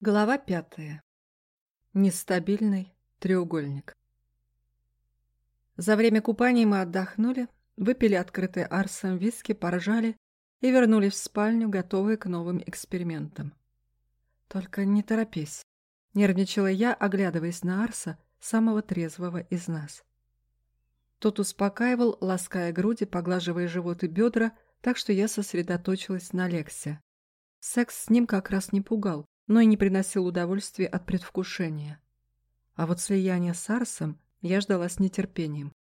Глава пятая. Нестабильный треугольник. За время купания мы отдохнули, выпили открытые арсом виски, поржали и вернулись в спальню, готовые к новым экспериментам. Только не торопись. Нервничала я, оглядываясь на Арса, самого трезвого из нас. Тот успокаивал, лаская груди, поглаживая живот и бедра, так что я сосредоточилась на Лексе. Секс с ним как раз не пугал, но и не приносил удовольствия от предвкушения. А вот слияние с Арсом я ждала с нетерпением.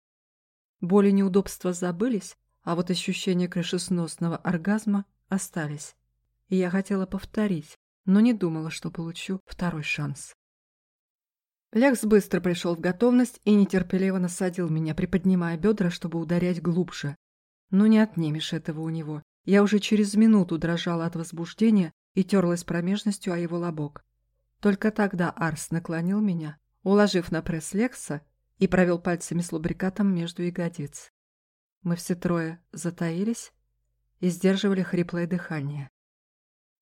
Боли неудобства забылись, а вот ощущения крышесносного оргазма остались. И я хотела повторить, но не думала, что получу второй шанс. Лекс быстро пришел в готовность и нетерпеливо насадил меня, приподнимая бедра, чтобы ударять глубже. Но не отнимешь этого у него. Я уже через минуту дрожала от возбуждения и терлась промежностью о его лобок. Только тогда Арс наклонил меня, уложив на пресс Лекса и провел пальцами с лубрикатом между ягодиц. Мы все трое затаились и сдерживали хриплое дыхание.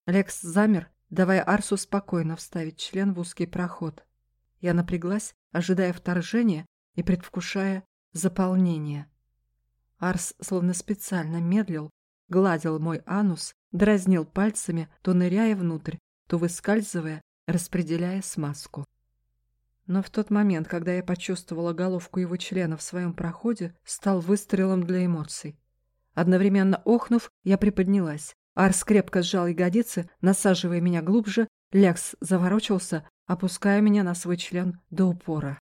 Лекс замер, давая Арсу спокойно вставить член в узкий проход. Я напряглась, ожидая вторжения и предвкушая заполнение. Арс словно специально медлил, гладил мой анус, дразнил пальцами, то ныряя внутрь, то выскальзывая, распределяя смазку. Но в тот момент, когда я почувствовала головку его члена в своем проходе, стал выстрелом для эмоций. Одновременно охнув, я приподнялась. Арс крепко сжал ягодицы, насаживая меня глубже, Лекс заворочился, опуская меня на свой член до упора.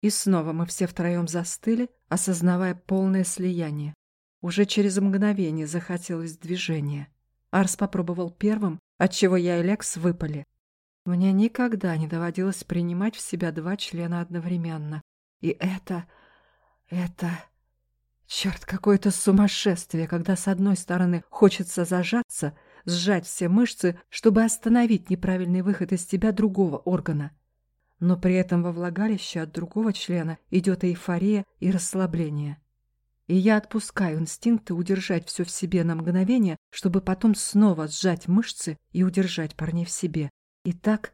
И снова мы все втроем застыли, осознавая полное слияние. Уже через мгновение захотелось движения. Арс попробовал первым, отчего я и Лекс выпали. Мне никогда не доводилось принимать в себя два члена одновременно. И это... это... Черт, какое-то сумасшествие, когда с одной стороны хочется зажаться, сжать все мышцы, чтобы остановить неправильный выход из тебя другого органа. Но при этом во влагалище от другого члена идет эйфория и расслабление. И я отпускаю инстинкты удержать все в себе на мгновение, чтобы потом снова сжать мышцы и удержать парней в себе. И так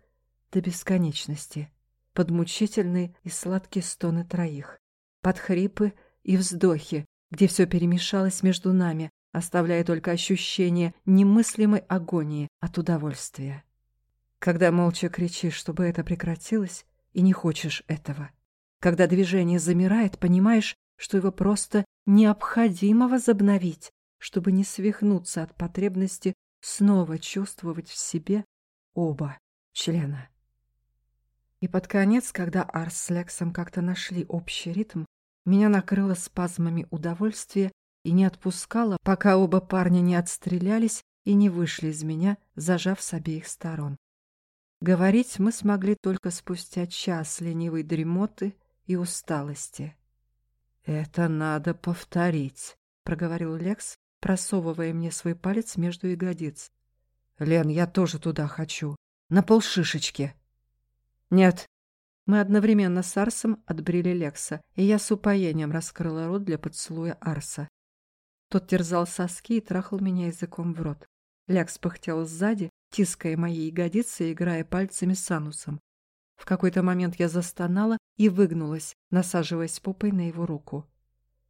до бесконечности. Под мучительные и сладкие стоны троих. Под хрипы и вздохи, где все перемешалось между нами, оставляя только ощущение немыслимой агонии от удовольствия. Когда молча кричишь, чтобы это прекратилось, и не хочешь этого. Когда движение замирает, понимаешь, что его просто необходимо возобновить, чтобы не свихнуться от потребности снова чувствовать в себе оба члена. И под конец, когда Арс с Лексом как-то нашли общий ритм, меня накрыло спазмами удовольствия и не отпускало, пока оба парня не отстрелялись и не вышли из меня, зажав с обеих сторон. Говорить мы смогли только спустя час ленивой дремоты и усталости. «Это надо повторить», — проговорил Лекс, просовывая мне свой палец между ягодиц. «Лен, я тоже туда хочу. На полшишечки». «Нет». Мы одновременно с Арсом отбрили Лекса, и я с упоением раскрыла рот для поцелуя Арса. Тот терзал соски и трахал меня языком в рот. Лекс пыхтел сзади, тиская мои ягодицы и играя пальцами с анусом. В какой-то момент я застонала и выгнулась, насаживаясь попой на его руку.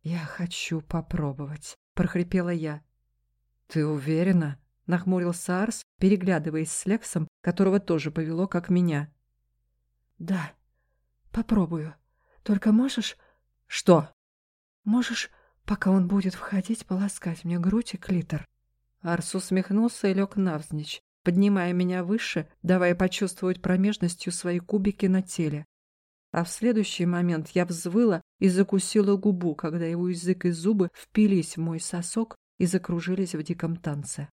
«Я хочу попробовать», — прохрипела я. «Ты уверена?» — нахмурился Арс, переглядываясь с Лексом, которого тоже повело, как меня. «Да, попробую. Только можешь...» «Что?» «Можешь, пока он будет входить, полоскать мне грудь и клитор». Арс усмехнулся и лег навзничь, поднимая меня выше, давая почувствовать промежностью свои кубики на теле. А в следующий момент я взвыла и закусила губу, когда его язык и зубы впились в мой сосок и закружились в диком танце.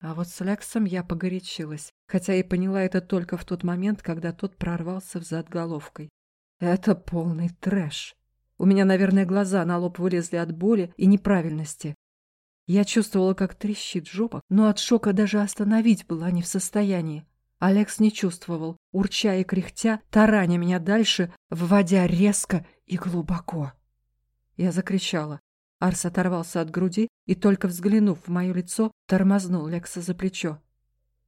А вот с Лексом я погорячилась, хотя и поняла это только в тот момент, когда тот прорвался взад головкой. Это полный трэш. У меня, наверное, глаза на лоб вылезли от боли и неправильности. Я чувствовала, как трещит жопа, но от шока даже остановить была не в состоянии. Алекс не чувствовал, урча и кряхтя, тараня меня дальше, вводя резко и глубоко. Я закричала. Арс оторвался от груди и, только взглянув в мое лицо, тормознул Лекса за плечо.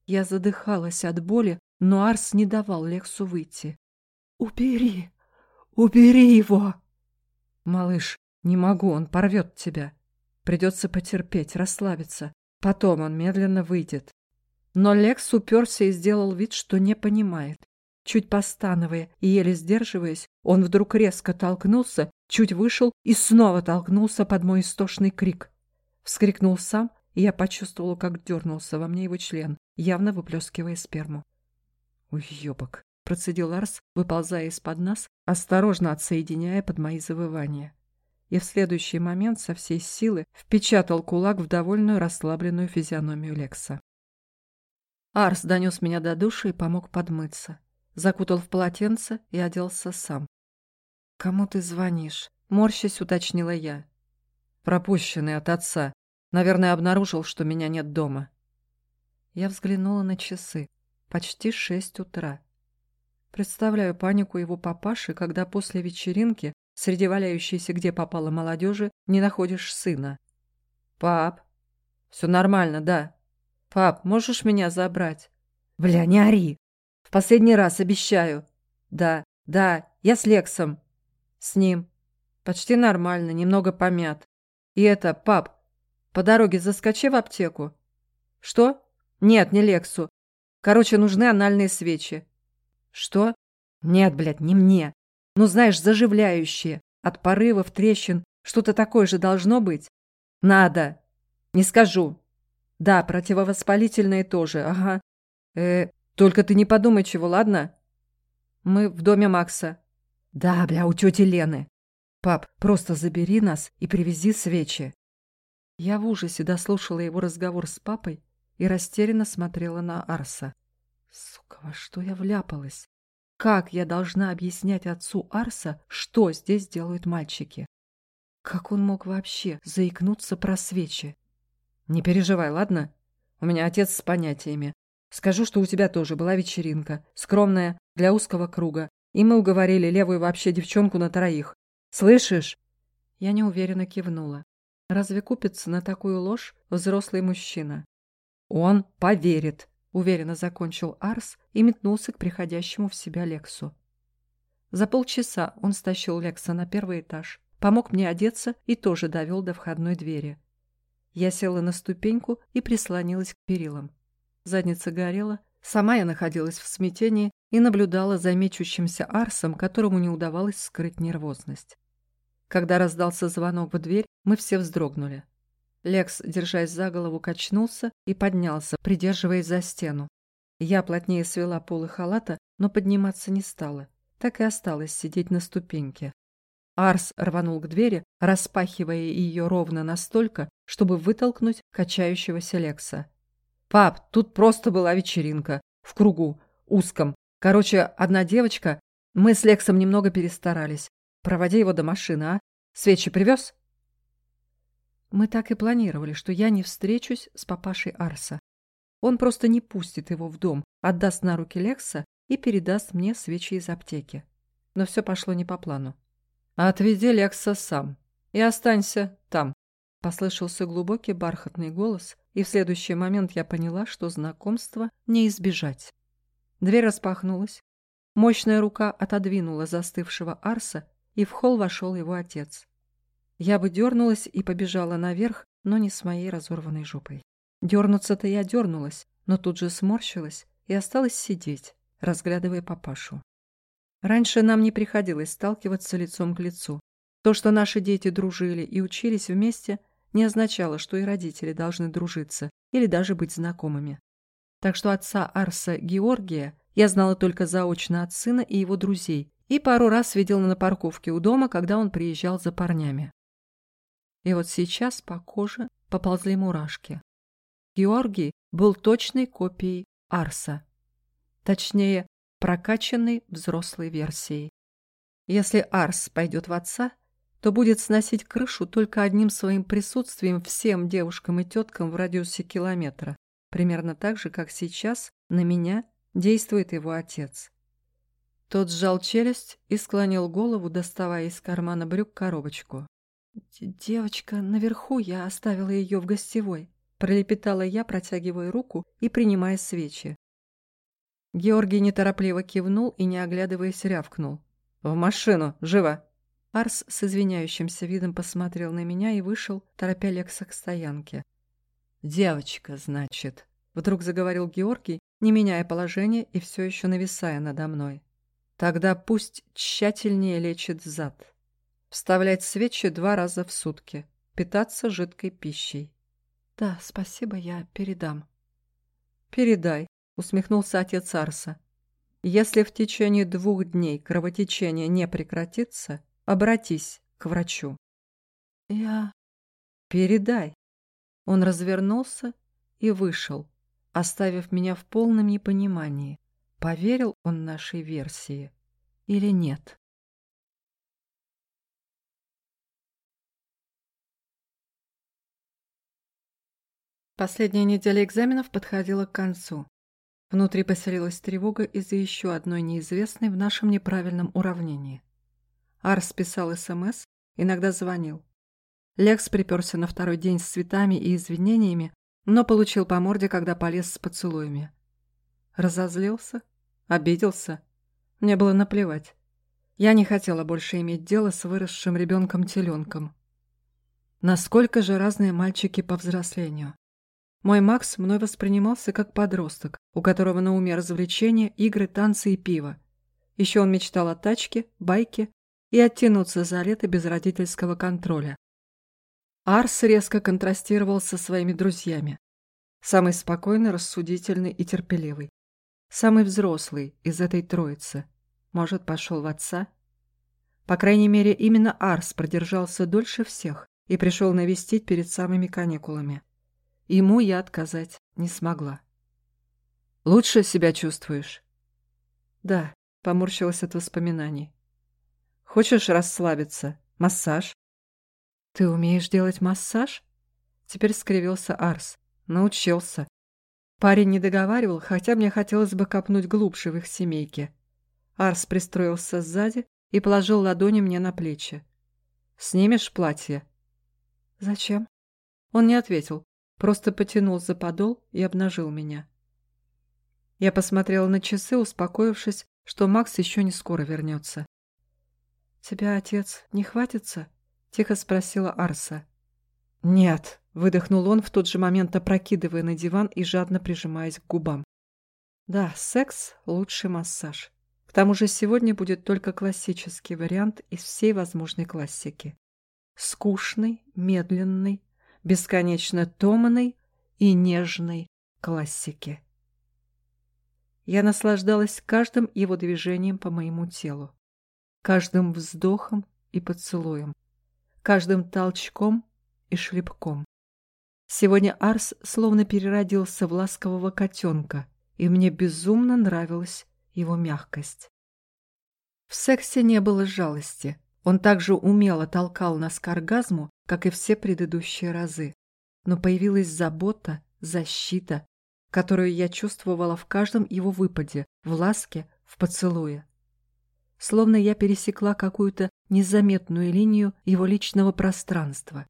Я задыхалась от боли, но Арс не давал Лексу выйти. «Убери! Убери его!» «Малыш, не могу, он порвет тебя. Придется потерпеть, расслабиться. Потом он медленно выйдет». Но Лекс уперся и сделал вид, что не понимает. Чуть постановая и еле сдерживаясь, он вдруг резко толкнулся, чуть вышел и снова толкнулся под мой истошный крик. Вскрикнул сам, и я почувствовала, как дернулся во мне его член, явно выплескивая сперму. «Уебок!» — процедил Арс, выползая из-под нас, осторожно отсоединяя под мои завывания. И в следующий момент со всей силы впечатал кулак в довольную расслабленную физиономию Лекса. Арс донес меня до души и помог подмыться. Закутал в полотенце и оделся сам. «Кому ты звонишь?» — морщась уточнила я. «Пропущенный от отца. Наверное, обнаружил, что меня нет дома». Я взглянула на часы. Почти шесть утра. Представляю панику его папаши, когда после вечеринки, среди валяющейся где попало молодежи, не находишь сына. «Пап, все нормально, да. Пап, можешь меня забрать?» «Бля, не ори! В последний раз обещаю!» «Да, да, я с Лексом!» «С ним. Почти нормально, немного помят. И это, пап, по дороге заскочи в аптеку». «Что? Нет, не Лексу. Короче, нужны анальные свечи. Что? Нет, блядь, не мне. Ну, знаешь, заживляющие. От порывов, трещин. Что-то такое же должно быть. Надо. Не скажу. Да, противовоспалительные тоже, ага. Э, только ты не подумай чего, ладно? Мы в доме Макса. Да, бля, у тети Лены. Пап, просто забери нас и привези свечи. Я в ужасе дослушала его разговор с папой и растерянно смотрела на Арса. Сука, во что я вляпалась? Как я должна объяснять отцу Арса, что здесь делают мальчики? Как он мог вообще заикнуться про свечи? Не переживай, ладно? У меня отец с понятиями. Скажу, что у тебя тоже была вечеринка, скромная, для узкого круга, и мы уговорили левую вообще девчонку на троих. Слышишь?» Я неуверенно кивнула. Разве купится на такую ложь взрослый мужчина? «Он поверит», — уверенно закончил Арс и метнулся к приходящему в себя Лексу. За полчаса он стащил Лекса на первый этаж, помог мне одеться и тоже довел до входной двери. Я села на ступеньку и прислонилась к перилам. Задница горела, сама я находилась в смятении и наблюдала за мечущимся Арсом, которому не удавалось скрыть нервозность. Когда раздался звонок в дверь, мы все вздрогнули. Лекс, держась за голову, качнулся и поднялся, придерживаясь за стену. Я плотнее свела полы халата, но подниматься не стала. Так и осталось сидеть на ступеньке. Арс рванул к двери, распахивая ее ровно настолько, чтобы вытолкнуть качающегося Лекса. «Пап, тут просто была вечеринка. В кругу. Узком. Короче, одна девочка... Мы с Лексом немного перестарались. Проводи его до машины, а? Свечи привез?» Мы так и планировали, что я не встречусь с папашей Арса. Он просто не пустит его в дом, отдаст на руки Лекса и передаст мне свечи из аптеки. Но все пошло не по плану. «Отведи Лекса сам и останься там», — послышался глубокий бархатный голос, и в следующий момент я поняла, что знакомство не избежать. Дверь распахнулась, мощная рука отодвинула застывшего Арса, и в холл вошел его отец. Я бы дернулась и побежала наверх, но не с моей разорванной жопой. Дернуться-то я дернулась, но тут же сморщилась и осталась сидеть, разглядывая папашу. Раньше нам не приходилось сталкиваться лицом к лицу. То, что наши дети дружили и учились вместе, не означало, что и родители должны дружиться или даже быть знакомыми. Так что отца Арса Георгия я знала только заочно от сына и его друзей и пару раз видела на парковке у дома, когда он приезжал за парнями. И вот сейчас по коже поползли мурашки. Георгий был точной копией Арса. Точнее, прокачанной взрослой версией. Если Арс пойдет в отца, то будет сносить крышу только одним своим присутствием всем девушкам и теткам в радиусе километра, примерно так же, как сейчас на меня действует его отец. Тот сжал челюсть и склонил голову, доставая из кармана брюк коробочку. «Девочка наверху, я оставила ее в гостевой», — пролепетала я, протягивая руку и принимая свечи. Георгий неторопливо кивнул и, не оглядываясь, рявкнул. «В машину! Живо!» Арс с извиняющимся видом посмотрел на меня и вышел, торопя Лекса к стоянке. «Девочка, значит», — вдруг заговорил Георгий, не меняя положение и все еще нависая надо мной. «Тогда пусть тщательнее лечит зад. Вставлять свечи два раза в сутки. Питаться жидкой пищей». «Да, спасибо, я передам». «Передай», — усмехнулся отец Арса. «Если в течение двух дней кровотечение не прекратится, обратись к врачу». «Я...» «Передай». Он развернулся и вышел, оставив меня в полном непонимании, поверил он нашей версии или нет. Последняя неделя экзаменов подходила к концу. Внутри поселилась тревога из-за еще одной неизвестной в нашем неправильном уравнении. Арс писал СМС, иногда звонил. Лекс приперся на второй день с цветами и извинениями, но получил по морде, когда полез с поцелуями. Разозлился? Обиделся? Мне было наплевать. Я не хотела больше иметь дело с выросшим ребенком-теленком. Насколько же разные мальчики по взрослению. Мой Макс мной воспринимался как подросток, у которого на уме развлечения, игры, танцы и пиво. Еще он мечтал о тачке, байке и оттянуться за лето без родительского контроля. Арс резко контрастировал со своими друзьями. Самый спокойный, рассудительный и терпеливый. Самый взрослый из этой троицы. Может, пошел в отца? По крайней мере, именно Арс продержался дольше всех и пришел навестить перед самыми каникулами. Ему я отказать не смогла. «Лучше себя чувствуешь?» «Да», — поморщилась от воспоминаний. «Хочешь расслабиться? Массаж?» «Ты умеешь делать массаж?» Теперь скривился Арс. «Научился». Парень не договаривал, хотя мне хотелось бы копнуть глубже в их семейке. Арс пристроился сзади и положил ладони мне на плечи. «Снимешь платье?» «Зачем?» Он не ответил, просто потянул за подол и обнажил меня. Я посмотрела на часы, успокоившись, что Макс еще не скоро вернется. «Тебя, отец, не хватится?» — тихо спросила Арса. «Нет», — выдохнул он в тот же момент, опрокидывая на диван и жадно прижимаясь к губам. «Да, секс — лучший массаж. К тому же сегодня будет только классический вариант из всей возможной классики. Скучный, медленный, бесконечно томной и нежной классики. Я наслаждалась каждым его движением по моему телу, каждым вздохом и поцелуем каждым толчком и шлепком. Сегодня Арс словно переродился в ласкового котенка, и мне безумно нравилась его мягкость. В сексе не было жалости. Он также умело толкал нас к оргазму, как и все предыдущие разы. Но появилась забота, защита, которую я чувствовала в каждом его выпаде, в ласке, в поцелуе словно я пересекла какую-то незаметную линию его личного пространства.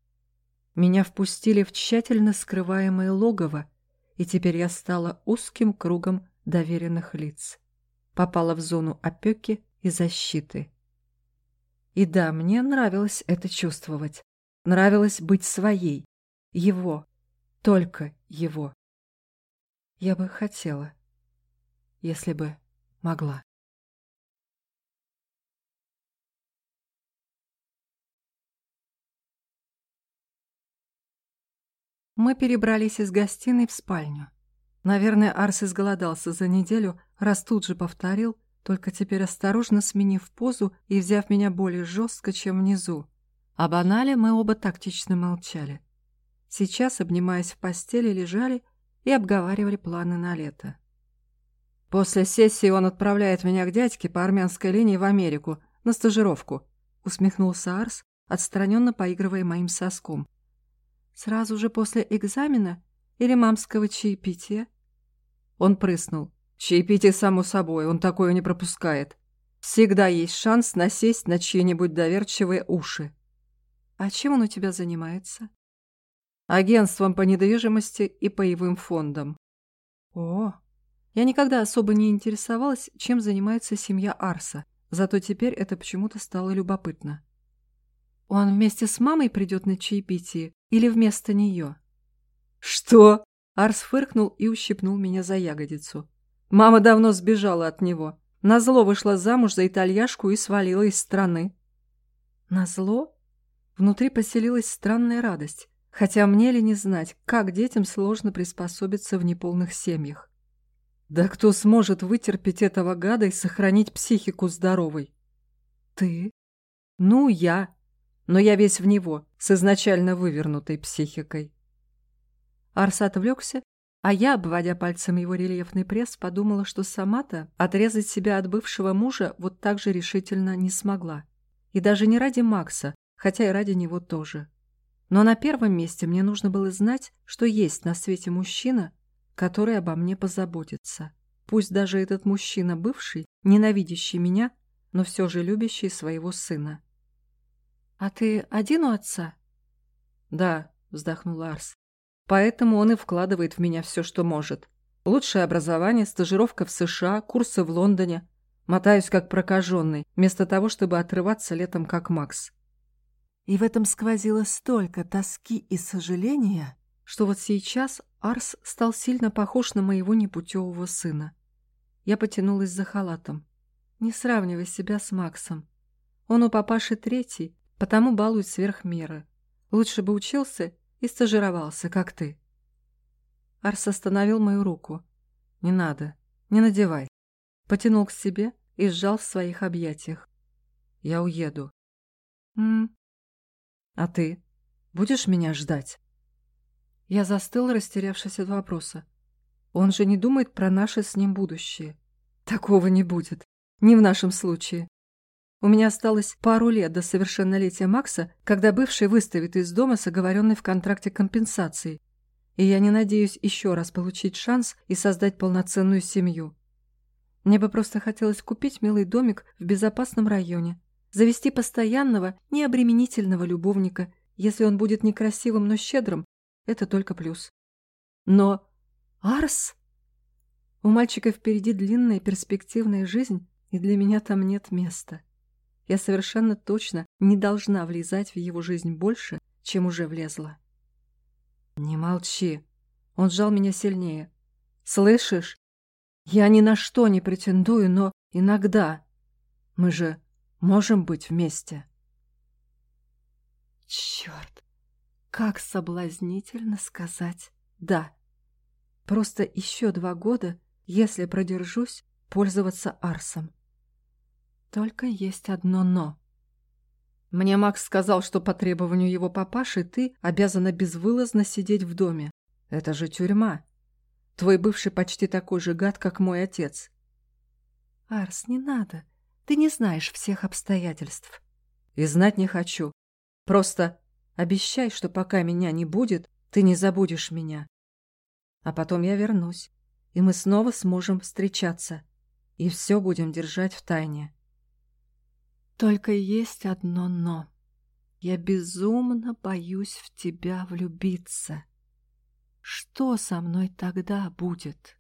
Меня впустили в тщательно скрываемое логово, и теперь я стала узким кругом доверенных лиц. Попала в зону опеки и защиты. И да, мне нравилось это чувствовать. Нравилось быть своей. Его. Только его. Я бы хотела, если бы могла. Мы перебрались из гостиной в спальню. Наверное, Арс изголодался за неделю, раз тут же повторил, только теперь осторожно сменив позу и взяв меня более жестко, чем внизу. Об анале мы оба тактично молчали. Сейчас, обнимаясь в постели, лежали и обговаривали планы на лето. «После сессии он отправляет меня к дядьке по армянской линии в Америку, на стажировку», усмехнулся Арс, отстраненно поигрывая моим соском. Сразу же после экзамена или мамского чаепития? Он прыснул. Чаепитие, само собой, он такое не пропускает. Всегда есть шанс насесть на чьи-нибудь доверчивые уши. А чем он у тебя занимается? Агентством по недвижимости и паевым фондам. О, Я никогда особо не интересовалась, чем занимается семья Арса, зато теперь это почему-то стало любопытно. Он вместе с мамой придет на чаепитие или вместо нее? Что? Арс фыркнул и ущипнул меня за ягодицу. Мама давно сбежала от него. Назло вышла замуж за итальяшку и свалила из страны. Назло? Внутри поселилась странная радость, хотя мне ли не знать, как детям сложно приспособиться в неполных семьях. Да кто сможет вытерпеть этого гада и сохранить психику здоровой? Ты? Ну, я. Но я весь в него, с изначально вывернутой психикой. Арс отвлекся, а я, обводя пальцем его рельефный пресс, подумала, что сама-то отрезать себя от бывшего мужа вот так же решительно не смогла. И даже не ради Макса, хотя и ради него тоже. Но на первом месте мне нужно было знать, что есть на свете мужчина, который обо мне позаботится. Пусть даже этот мужчина бывший, ненавидящий меня, но все же любящий своего сына. «А ты один у отца?» «Да», — вздохнул Арс. «Поэтому он и вкладывает в меня все, что может. Лучшее образование, стажировка в США, курсы в Лондоне. Мотаюсь как прокаженный, вместо того, чтобы отрываться летом как Макс. И в этом сквозило столько тоски и сожаления, что вот сейчас Арс стал сильно похож на моего непутевого сына. Я потянулась за халатом. Не сравнивай себя с Максом. Он у папаши третий, потому балует сверх меры. Лучше бы учился и стажировался, как ты. Арс остановил мою руку. «Не надо, не надевай». Потянул к себе и сжал в своих объятиях. «Я уеду». «М а ты? Будешь меня ждать?» Я застыл, растерявшись от вопроса. Он же не думает про наше с ним будущее. Такого не будет. Не в нашем случае. У меня осталось пару лет до совершеннолетия Макса, когда бывший выставит из дома с оговоренной в контракте компенсацией. И я не надеюсь еще раз получить шанс и создать полноценную семью. Мне бы просто хотелось купить милый домик в безопасном районе, Завести постоянного, необременительного любовника, если он будет некрасивым, но щедрым, это только плюс. Но Арс? У мальчика впереди длинная перспективная жизнь, и для меня там нет места. Я совершенно точно не должна влезать в его жизнь больше, чем уже влезла. «Не молчи!» Он сжал меня сильнее. «Слышишь? Я ни на что не претендую, но иногда. Мы же можем быть вместе. Черт, как соблазнительно сказать «да». Просто еще два года, если продержусь, пользоваться Арсом. Только есть одно «но». Мне Макс сказал, что по требованию его папаши ты обязана безвылазно сидеть в доме. Это же тюрьма. Твой бывший почти такой же гад, как мой отец. Арс, не надо. Ты не знаешь всех обстоятельств. И знать не хочу. Просто обещай, что пока меня не будет, ты не забудешь меня. А потом я вернусь, и мы снова сможем встречаться, и все будем держать в тайне. Только есть одно «но». Я безумно боюсь в тебя влюбиться. Что со мной тогда будет?»